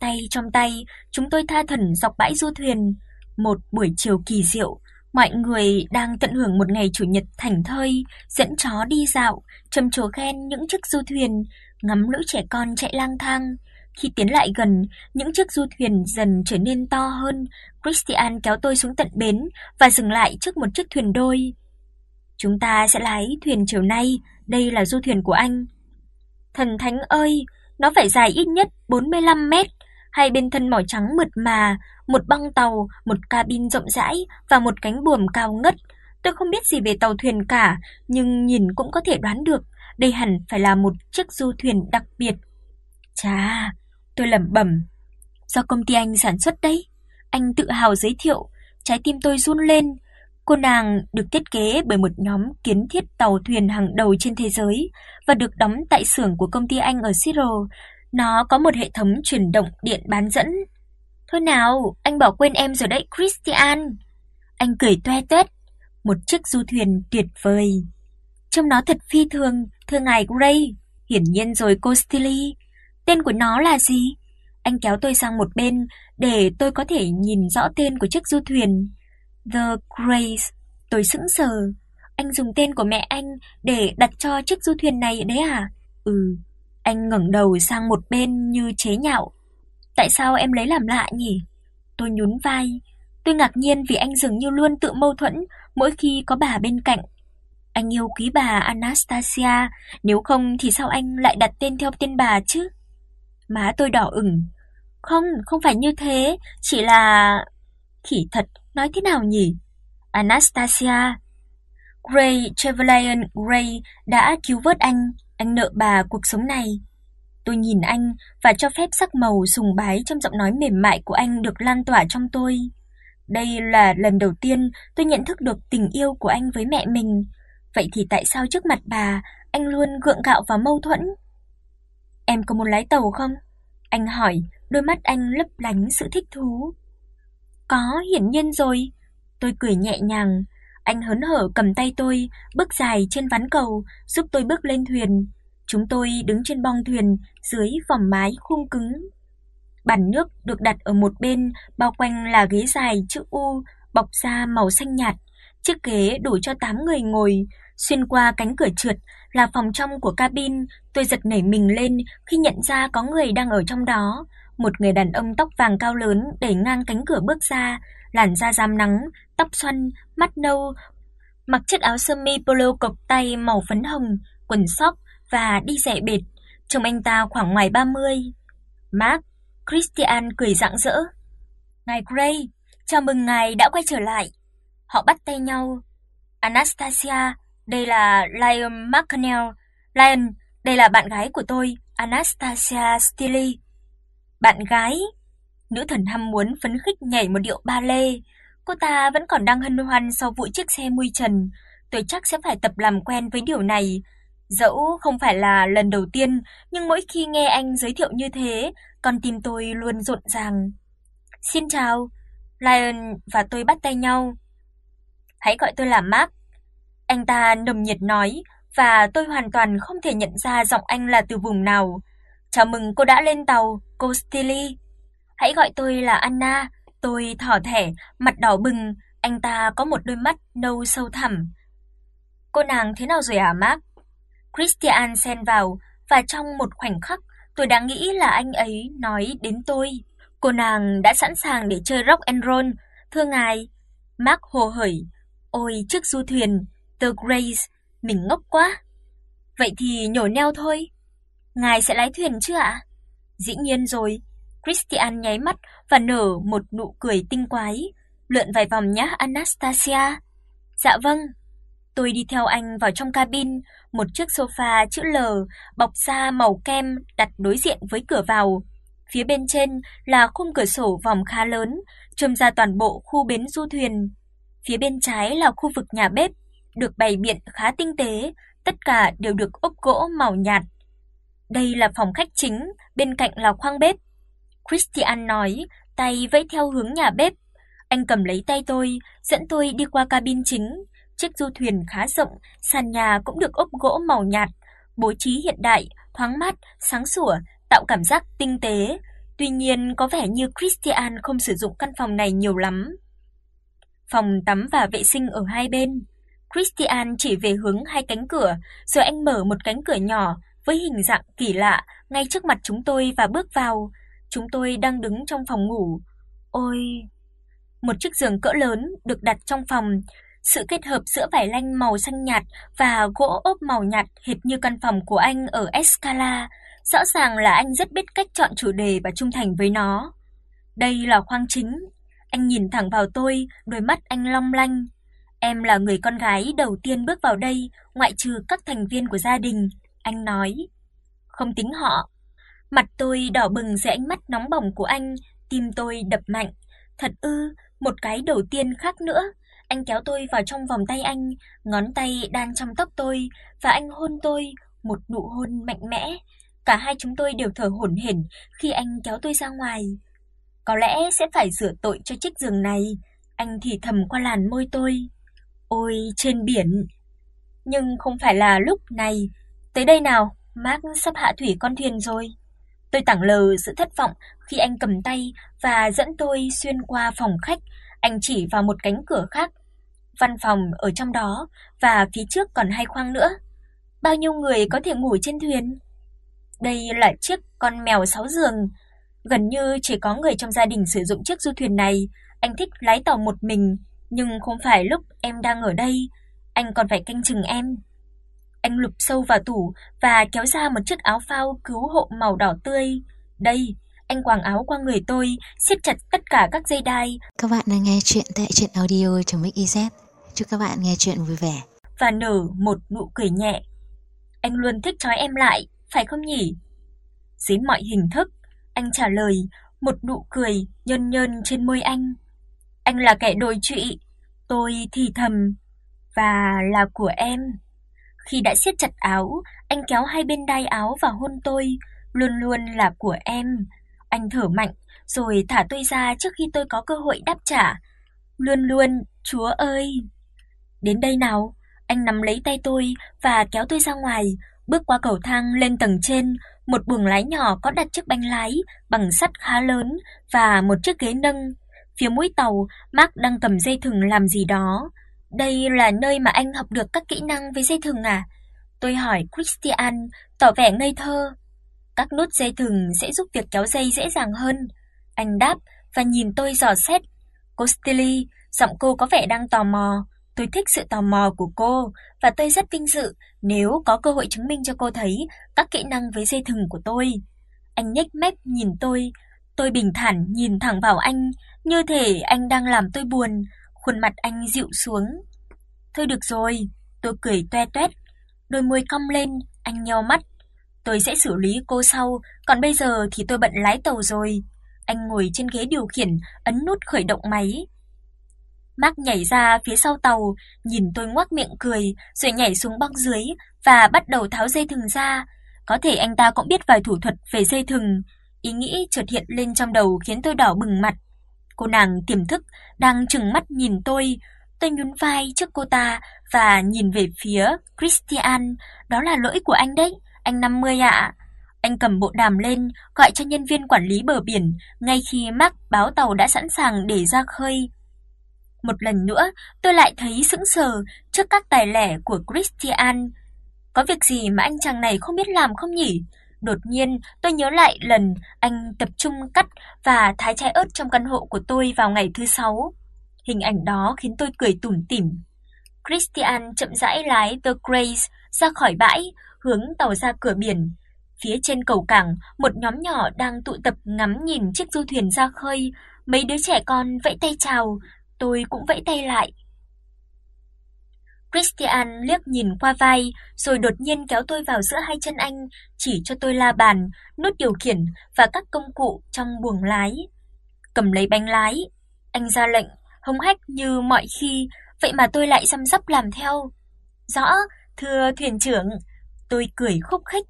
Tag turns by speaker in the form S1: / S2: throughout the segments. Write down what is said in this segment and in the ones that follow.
S1: Tay trong tay, chúng tôi tha thẩn dọc bãi du thuyền, một buổi chiều kỳ diệu, mọi người đang tận hưởng một ngày chủ nhật thảnh thơi, dẫn chó đi dạo, trầm trồ khen những chiếc du thuyền, ngắm lũ trẻ con chạy lang thang. Khi tiến lại gần, những chiếc du thuyền dần trở nên to hơn, Christian kéo tôi xuống tận bến và dừng lại trước một chiếc thuyền đôi. Chúng ta sẽ lái thuyền chiều nay, đây là du thuyền của anh. Thần thánh ơi, nó phải dài ít nhất 45 mét, hai bên thân màu trắng mượt mà, một băng tàu, một cabin rộng rãi và một cánh buồm cao ngất. Tôi không biết gì về tàu thuyền cả, nhưng nhìn cũng có thể đoán được, đây hẳn phải là một chiếc du thuyền đặc biệt. Chà, tôi lẩm bẩm, do công ty anh sản xuất đấy. Anh tự hào giới thiệu, trái tim tôi run lên. Cô nàng được thiết kế bởi một nhóm kiến thiết tàu thuyền hàng đầu trên thế giới và được đóng tại xưởng của công ty Anh ở Seattle. Nó có một hệ thống chuyển động điện bán dẫn. Thôi nào, anh bỏ quên em rồi đấy, Christian. Anh cười toe toét, một chiếc du thuyền tuyệt vời. Trông nó thật phi thường, thưa ngài Gray. Hiển nhiên rồi cô Stilly. Tên của nó là gì? Anh kéo tôi sang một bên để tôi có thể nhìn rõ tên của chiếc du thuyền. The Grace. Tôi sững sờ. Anh dùng tên của mẹ anh để đặt cho chiếc du thuyền này đấy à? Ừ. Anh ngẩng đầu sang một bên như chế nhạo. Tại sao em lấy làm lạ nhỉ? Tôi nhún vai. Tôi ngạc nhiên vì anh dường như luôn tự mâu thuẫn mỗi khi có bà bên cạnh. Anh yêu quý bà Anastasia, nếu không thì sao anh lại đặt tên theo tên bà chứ? Má tôi đỏ ửng. Không, không phải như thế, chỉ là khỉ thật, nói thế nào nhỉ? Anastasia. Gray Chevalier Gray đã cứu vớt anh, anh nợ bà cuộc sống này. Tôi nhìn anh và cho phép sắc màu sùng bái trong giọng nói mềm mại của anh được lan tỏa trong tôi. Đây là lần đầu tiên tôi nhận thức được tình yêu của anh với mẹ mình. Vậy thì tại sao trước mặt bà, anh luôn gượng gạo và mâu thuẫn? Em có muốn lái tàu không? Anh hỏi, đôi mắt anh lấp lánh sự thích thú. Có, hiển nhiên rồi. Tôi cười nhẹ nhàng. Anh hớn hở cầm tay tôi, bước dài trên ván cầu, giúp tôi bước lên thuyền. Chúng tôi đứng trên bong thuyền dưới vòng mái khung cứng. Bàn nước được đặt ở một bên, bao quanh là ghế dài chữ U, bọc da màu xanh nhạt. Chiếc ghế đủ cho 8 người ngồi, xuyên qua cánh cửa trượt là phòng trong của cabin, tôi giật nảy mình lên khi nhận ra có người đang ở trong đó, một người đàn ông tóc vàng cao lớn đẩy ngang cánh cửa bước ra, làn da rám nắng, tóc xoăn, mắt nâu, mặc chiếc áo sơ mi polo cộc tay màu phấn hồng, quần sóc và đi giày bệt, trông anh ta khoảng ngoài 30. Mark, Christian cười rạng rỡ. "Ngài Gray, chào mừng ngài đã quay trở lại." Họ bắt tay nhau. "Anastasia, đây là Lion McNeil. Lion, đây là bạn gái của tôi, Anastasia Steely." Bạn gái? Nữ thần ham muốn phấn khích nhảy một điệu ba lê. Cô ta vẫn còn đang hân hoan sau vụ chiếc xe mui trần, tôi chắc sẽ phải tập làm quen với điều này. Dẫu không phải là lần đầu tiên, nhưng mỗi khi nghe anh giới thiệu như thế, con tim tôi luôn rộn ràng. "Xin chào." Lion và tôi bắt tay nhau. "Hãy gọi tôi là Mark." Anh ta nồng nhiệt nói và tôi hoàn toàn không thể nhận ra giọng anh là từ vùng nào. "Chào mừng cô đã lên tàu, cô Stilly." "Hãy gọi tôi là Anna." Tôi thỏ thẻ, mặt đỏ bừng, anh ta có một đôi mắt nâu sâu thẳm. "Cô nàng thế nào rồi hả Mark?" Christian xen vào và trong một khoảnh khắc, tôi đã nghĩ là anh ấy nói đến tôi. Cô nàng đã sẵn sàng để chơi rock and roll, thưa ngài. Mark hồ hởi, ôi chiếc du thuyền, The Grace, mình ngốc quá. Vậy thì nhổ neo thôi. Ngài sẽ lái thuyền chứ ạ? Dĩ nhiên rồi. Christian nháy mắt và nở một nụ cười tinh quái. Lượn vài vòng nhé Anastasia. Dạ vâng. Tôi đi theo anh vào trong cabin, một chiếc sofa chữ L bọc da màu kem đặt đối diện với cửa vào. Phía bên trên là khung cửa sổ vòng khá lớn, trông ra toàn bộ khu bến du thuyền. Phía bên trái là khu vực nhà bếp, được bày biện khá tinh tế, tất cả đều được ốp gỗ màu nhạt. Đây là phòng khách chính, bên cạnh là khoang bếp. Christian nói, tay vẫy theo hướng nhà bếp. Anh cầm lấy tay tôi, dẫn tôi đi qua cabin chính. Chiếc du thuyền khá rộng, sàn nhà cũng được ốp gỗ màu nhạt, bố trí hiện đại, thoáng mát, sáng sủa, tạo cảm giác tinh tế. Tuy nhiên có vẻ như Christian không sử dụng căn phòng này nhiều lắm. Phòng tắm và vệ sinh ở hai bên. Christian chỉ về hướng hai cánh cửa, rồi anh mở một cánh cửa nhỏ với hình dạng kỳ lạ ngay trước mặt chúng tôi và bước vào. Chúng tôi đang đứng trong phòng ngủ. Ôi, một chiếc giường cỡ lớn được đặt trong phòng, sự kết hợp giữa vải lanh màu xanh nhạt và gỗ ốp màu nhạt hệt như căn phòng của anh ở Escala, rõ ràng là anh rất biết cách chọn chủ đề và trung thành với nó. Đây là khoang chính. Anh nhìn thẳng vào tôi, đôi mắt anh long lanh. Em là người con gái đầu tiên bước vào đây, ngoại trừ các thành viên của gia đình, anh nói. Không tính họ. Mặt tôi đỏ bừng dưới ánh mắt nóng bỏng của anh, tim tôi đập mạnh. Thật ư, một cái đầu tiên khác nữa. Anh kéo tôi vào trong vòng tay anh, ngón tay đan trong tóc tôi và anh hôn tôi, một nụ hôn mạnh mẽ. Cả hai chúng tôi đều thở hổn hển khi anh kéo tôi ra ngoài. Có lẽ sẽ phải rửa tội cho chiếc giường này, anh thì thầm qua làn môi tôi. Ôi trên biển. Nhưng không phải là lúc này. Tới đây nào, Mark sắp hạ thủy con thuyền rồi. Tôi tảng lờ sự thất vọng khi anh cầm tay và dẫn tôi xuyên qua phòng khách, anh chỉ vào một cánh cửa khác. Văn phòng ở trong đó và phía trước còn hai khoang nữa. Bao nhiêu người có thể ngủ trên thuyền? Đây là chiếc con mèo sáu giường, gần như chỉ có người trong gia đình sử dụng chiếc du thuyền này. Anh thích lái tàu một mình, nhưng không phải lúc em đang ở đây, anh còn phải canh chừng em. Anh lục sâu vào tủ và kéo ra một chiếc áo phao cứu hộ màu đỏ tươi. Đây, anh quàng áo qua người tôi, siết chặt tất cả các dây đai.
S2: Các bạn đang nghe chuyện tại truyện audio.mix.iz. Chúc các bạn nghe chuyện vui vẻ.
S1: Và nở một nụ cười nhẹ. Anh luôn thích trói em lại, phải không nhỉ? Dưới mọi hình thức, anh trả lời, một nụ cười nhơn nhơn trên môi anh. Anh là kẻ đồi trụy, tôi thì thầm và là của em. Khi đã siết chặt áo, anh kéo hai bên đai áo và hôn tôi, luôn luôn là của em. Anh thở mạnh rồi thả tôi ra trước khi tôi có cơ hội đáp trả. Luôn luôn, Chúa ơi. Đến đây nào, anh nắm lấy tay tôi và kéo tôi ra ngoài, bước qua cầu thang lên tầng trên, một buồng lái nhỏ có đặt chiếc bánh lái bằng sắt khá lớn và một chiếc ghế nâng. Phía mũi tàu, Mark đang cầm dây thừng làm gì đó. Đây là nơi mà anh học được các kỹ năng với dây thừng à? Tôi hỏi Christian, tỏ vẻ ngây thơ. Các nút dây thừng sẽ giúp việc kéo dây dễ dàng hơn. Anh đáp và nhìn tôi dò xét. Cô Stilly, giọng cô có vẻ đang tò mò. Tôi thích sự tò mò của cô và tôi rất vinh dự nếu có cơ hội chứng minh cho cô thấy các kỹ năng với dây thừng của tôi. Anh nhếch mép nhìn tôi, tôi bình thản nhìn thẳng vào anh, như thể anh đang làm tôi buồn, khuôn mặt anh dịu xuống. "Thôi được rồi." Tôi cười toe toét, đôi môi cong lên, anh nheo mắt. "Tôi sẽ xử lý cô sau, còn bây giờ thì tôi bận lái tàu rồi." Anh ngồi trên ghế điều khiển, ấn nút khởi động máy. Mark nhảy ra phía sau tàu, nhìn tôi ngoác miệng cười, rồi nhảy xuống băng dưới và bắt đầu tháo dây thừng ra. Có thể anh ta cũng biết vài thủ thuật về dây thừng. Ý nghĩ chợt hiện lên trong đầu khiến tôi đỏ bừng mặt. Cô nàng tiềm thức đang trừng mắt nhìn tôi, tôi nhún vai trước cô ta và nhìn về phía Christian, đó là lỗi của anh đấy, anh 50 ạ. Anh cầm bộ đàm lên, gọi cho nhân viên quản lý bờ biển, ngay khi Mark báo tàu đã sẵn sàng để ra khơi. Một lần nữa, tôi lại thấy sững sờ trước các tài lẻ của Christian. Có việc gì mà anh chàng này không biết làm không nhỉ? Đột nhiên, tôi nhớ lại lần anh tập trung cắt và thái trái ớt trong căn hộ của tôi vào ngày thứ sáu. Hình ảnh đó khiến tôi cười tủm tỉm. Christian chậm rãi lái The Grace ra khỏi bãi, hướng tàu ra cửa biển. Phía trên cầu cảng, một nhóm nhỏ đang tụ tập ngắm nhìn chiếc du thuyền ra khơi, mấy đứa trẻ con vẫy tay chào, tôi cũng vẫy tay lại. Christian liếc nhìn qua vai, rồi đột nhiên kéo tôi vào giữa hai chân anh, chỉ cho tôi la bàn, nút điều khiển và các công cụ trong buồng lái. Cầm lấy bánh lái, anh ra lệnh, hống hách như mọi khi, vậy mà tôi lại chăm sóc làm theo. "Rõ, thưa thuyền trưởng." Tôi cười khúc khích.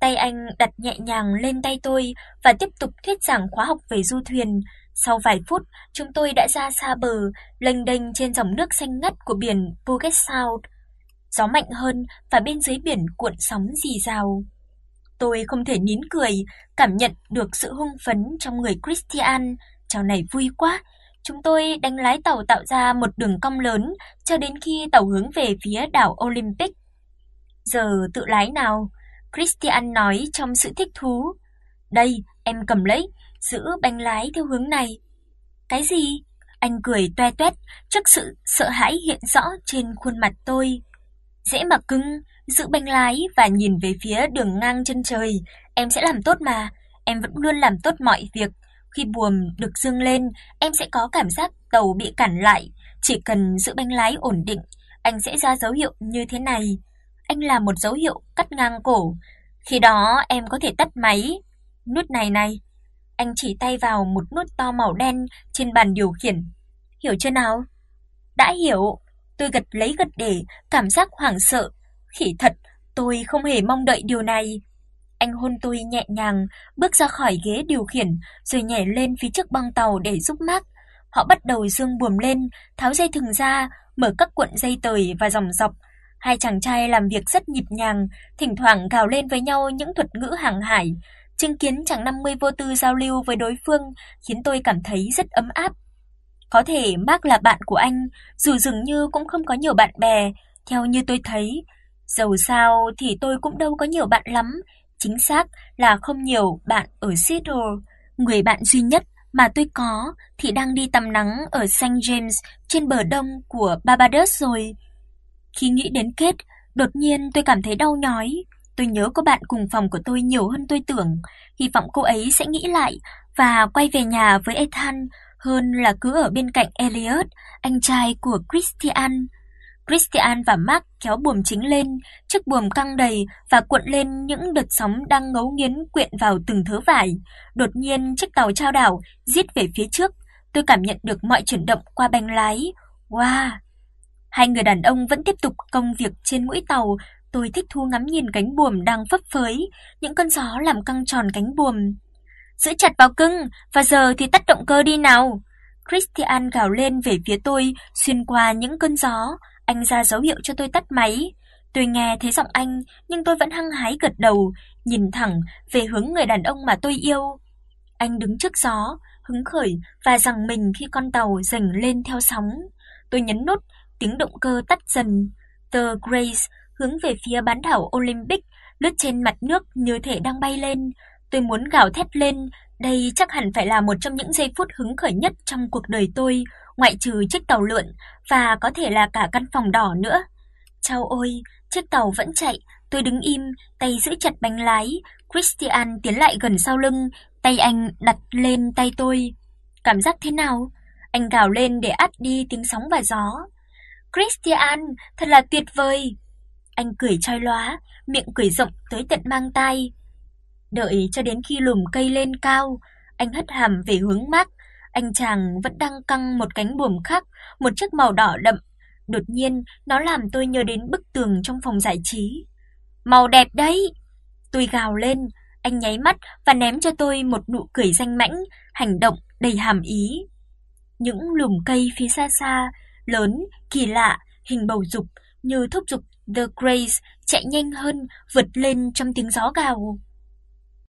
S1: Tay anh đặt nhẹ nhàng lên tay tôi và tiếp tục thuyết giảng khóa học về du thuyền. Sau vài phút, chúng tôi đã ra xa bờ, lênh đênh trên dòng nước xanh ngắt của biển Puget Sound. Gió mạnh hơn và bên dưới biển cuộn sóng rì rào. Tôi không thể nín cười, cảm nhận được sự hưng phấn trong người Christian, chào này vui quá. Chúng tôi đánh lái tàu tạo ra một đường cong lớn cho đến khi tàu hướng về phía đảo Olympic. Giờ tự lái nào, Christian nói trong sự thích thú. Đây, em cầm lấy, giữ bánh lái theo hướng này. Cái gì? Anh cười toe toét trước sự sợ hãi hiện rõ trên khuôn mặt tôi. Dễ mà cưng, giữ bánh lái và nhìn về phía đường ngang chân trời, em sẽ làm tốt mà, em vẫn luôn làm tốt mọi việc. Khi buồm được dương lên, em sẽ có cảm giác tàu bị cản lại, chỉ cần giữ bánh lái ổn định, anh sẽ ra dấu hiệu như thế này. Anh làm một dấu hiệu cắt ngang cổ. Khi đó em có thể tắt máy. Nút này này. Anh chỉ tay vào một nút to màu đen trên bàn điều khiển. Hiểu chưa nào? Đã hiểu. Tôi gật lấy gật để, cảm giác hoảng sợ. Khỉ thật, tôi không hề mong đợi điều này. Anh hôn tôi nhẹ nhàng, bước ra khỏi ghế điều khiển, rồi nhảy lên phía trước băng tàu để giúp mát. Họ bắt đầu dương buồm lên, tháo dây thừng ra, mở các cuộn dây tời và dòng dọc. Hai chàng trai làm việc rất nhịp nhàng, thỉnh thoảng gào lên với nhau những thuật ngữ hàng hải. Chứng kiến chàng 50 vô tư giao lưu với đối phương khiến tôi cảm thấy rất ấm áp. Có thể Mark là bạn của anh, dù dường như cũng không có nhiều bạn bè, theo như tôi thấy, dầu sao thì tôi cũng đâu có nhiều bạn lắm, chính xác là không nhiều bạn ở Seattle. Người bạn duy nhất mà tôi có thì đang đi tắm nắng ở St. James trên bờ đông của Barbados rồi. Khi nghĩ đến kết, đột nhiên tôi cảm thấy đau nhói. Tôi nhớ có bạn cùng phòng của tôi nhiều hơn tôi tưởng, hy vọng cô ấy sẽ nghĩ lại và quay về nhà với Ethan hơn là cứ ở bên cạnh Elliot, anh trai của Christian. Christian và Mark kéo buồm chính lên, chiếc buồm căng đầy và cuộn lên những đợt sóng đang ngấu nghiến quyện vào từng thớ vải. Đột nhiên chiếc tàu chao đảo giết về phía trước, tôi cảm nhận được mọi chuyển động qua bánh lái. Wow! Hai người đàn ông vẫn tiếp tục công việc trên mũi tàu, tôi thích thú ngắm nhìn cánh buồm đang phấp phới, những cơn gió làm căng tròn cánh buồm. Giữ chặt vào cưng, và giờ thì tắt động cơ đi nào. Christian gào lên về phía tôi xuyên qua những cơn gió, anh ra dấu hiệu cho tôi tắt máy. Tôi nghe thấy giọng anh, nhưng tôi vẫn hăng hái gật đầu, nhìn thẳng về hướng người đàn ông mà tôi yêu. Anh đứng trước gió, hứng khởi và rằng mình khi con tàu dần lên theo sóng. Tôi nhấn nút, tiếng động cơ tắt dần. The Grace hướng về phía bán đảo Olympic, lướt trên mặt nước như thể đang bay lên. Tôi muốn gào thét lên, đây chắc hẳn phải là một trong những giây phút hứng khởi nhất trong cuộc đời tôi, ngoại trừ chiếc tàu lượn và có thể là cả căn phòng đỏ nữa. Chao ôi, chiếc tàu vẫn chạy, tôi đứng im, tay giữ chặt bánh lái, Christian tiến lại gần sau lưng, tay anh đặt lên tay tôi. Cảm giác thế nào? Anh gào lên để át đi tiếng sóng và gió. Christian, thật là tuyệt vời. Anh cười chói lóa, miệng cười rộng tới tận mang tai. Đợi cho đến khi lùm cây lên cao, anh hất hàm về hướng mắt anh chàng vẫn đang căng một cánh buồm khác, một chiếc màu đỏ đậm. Đột nhiên, nó làm tôi nhớ đến bức tường trong phòng giải trí. Màu đẹp đấy. Tôi gào lên, anh nháy mắt và ném cho tôi một nụ cười danh mãnh, hành động đầy hàm ý. Những lùm cây phía xa xa, lớn, kỳ lạ, hình bầu dục như thúc giục The Grace chạy nhanh hơn, vượt lên trong tiếng gió gào.